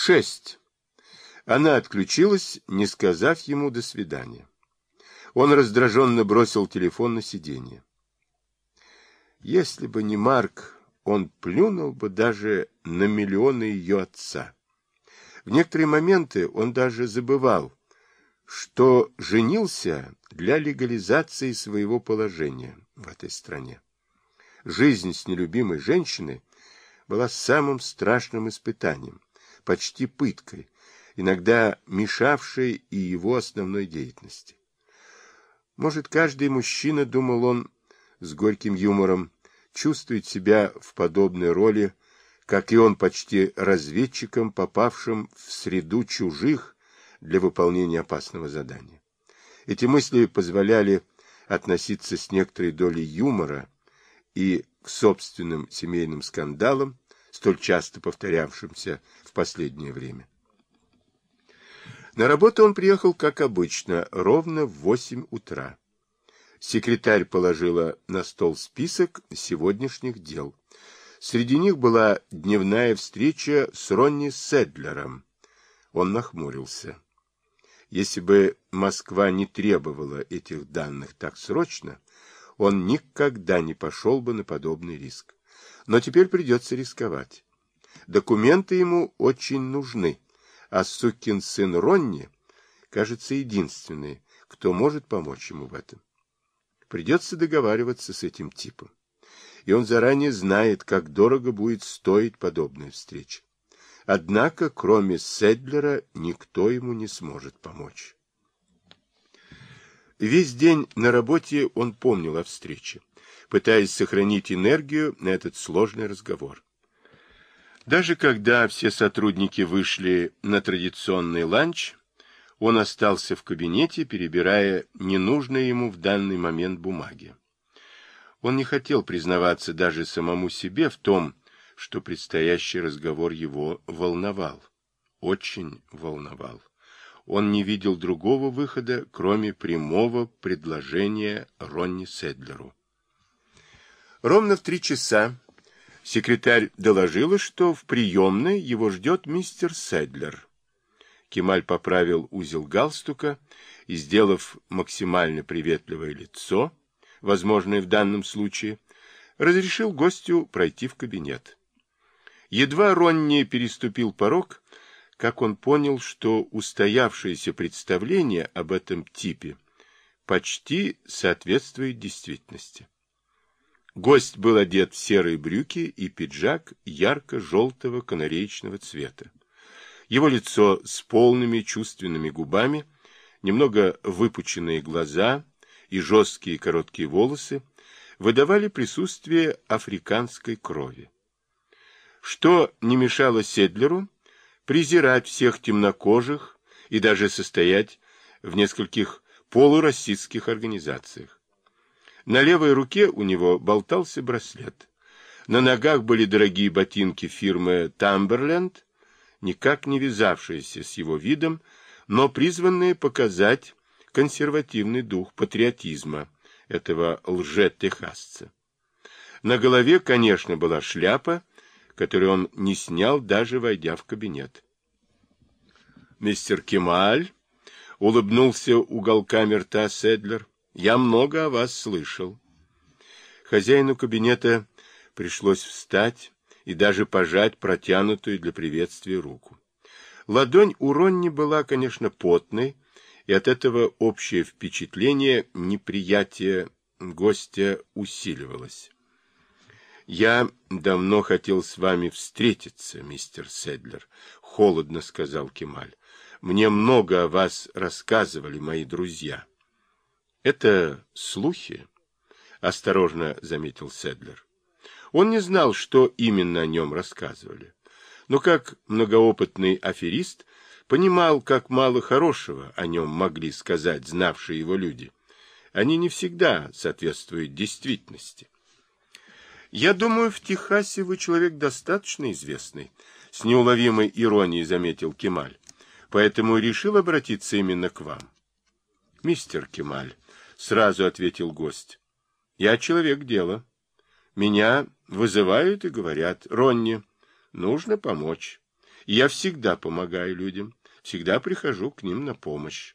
Шесть. Она отключилась, не сказав ему «до свидания». Он раздраженно бросил телефон на сиденье. Если бы не Марк, он плюнул бы даже на миллионы ее отца. В некоторые моменты он даже забывал, что женился для легализации своего положения в этой стране. Жизнь с нелюбимой женщиной была самым страшным испытанием, почти пыткой, иногда мешавшей и его основной деятельности. Может, каждый мужчина, думал он с горьким юмором, чувствует себя в подобной роли, как и он почти разведчиком, попавшим в среду чужих для выполнения опасного задания. Эти мысли позволяли относиться с некоторой долей юмора и к собственным семейным скандалам, столь часто повторявшимся в последнее время. На работу он приехал, как обычно, ровно в восемь утра. Секретарь положила на стол список сегодняшних дел. Среди них была дневная встреча с Ронни Седлером. Он нахмурился. Если бы Москва не требовала этих данных так срочно, он никогда не пошел бы на подобный риск. Но теперь придется рисковать. Документы ему очень нужны, а сукин сын Ронни, кажется, единственный, кто может помочь ему в этом. Придется договариваться с этим типом. И он заранее знает, как дорого будет стоить подобная встреча. Однако, кроме Седлера, никто ему не сможет помочь. Весь день на работе он помнил о встрече, пытаясь сохранить энергию на этот сложный разговор. Даже когда все сотрудники вышли на традиционный ланч, он остался в кабинете, перебирая ненужные ему в данный момент бумаги. Он не хотел признаваться даже самому себе в том, что предстоящий разговор его волновал. Очень волновал. Он не видел другого выхода, кроме прямого предложения Ронни Седлеру. Ровно в три часа секретарь доложила, что в приемной его ждет мистер Седлер. Кемаль поправил узел галстука и, сделав максимально приветливое лицо, возможное в данном случае, разрешил гостю пройти в кабинет. Едва Ронни переступил порог, как он понял, что устоявшееся представление об этом типе почти соответствует действительности. Гость был одет в серые брюки и пиджак ярко-желтого канареечного цвета. Его лицо с полными чувственными губами, немного выпученные глаза и жесткие короткие волосы выдавали присутствие африканской крови. Что не мешало Седлеру презирать всех темнокожих и даже состоять в нескольких полуроссийских организациях. На левой руке у него болтался браслет. На ногах были дорогие ботинки фирмы «Тамберленд», никак не вязавшиеся с его видом, но призванные показать консервативный дух патриотизма этого лже-техасца. На голове, конечно, была шляпа, которую он не снял, даже войдя в кабинет. «Мистер Кемаль», — улыбнулся уголками рта Седлер, — «я много о вас слышал». Хозяину кабинета пришлось встать, и даже пожать протянутую для приветствия руку. Ладонь у Ронни была, конечно, потной, и от этого общее впечатление неприятия гостя усиливалось. «Я давно хотел с вами встретиться, мистер Седлер», — холодно сказал Кемаль. «Мне много о вас рассказывали мои друзья». «Это слухи?» — осторожно заметил Седлер. Он не знал, что именно о нем рассказывали. Но как многоопытный аферист понимал, как мало хорошего о нем могли сказать знавшие его люди. Они не всегда соответствуют действительности. «Я думаю, в Техасе вы человек достаточно известный», — с неуловимой иронией заметил Кемаль. «Поэтому решил обратиться именно к вам». «Мистер Кемаль», — сразу ответил гость, — «я человек дела. Меня вызывают и говорят, Ронни, нужно помочь. Я всегда помогаю людям, всегда прихожу к ним на помощь.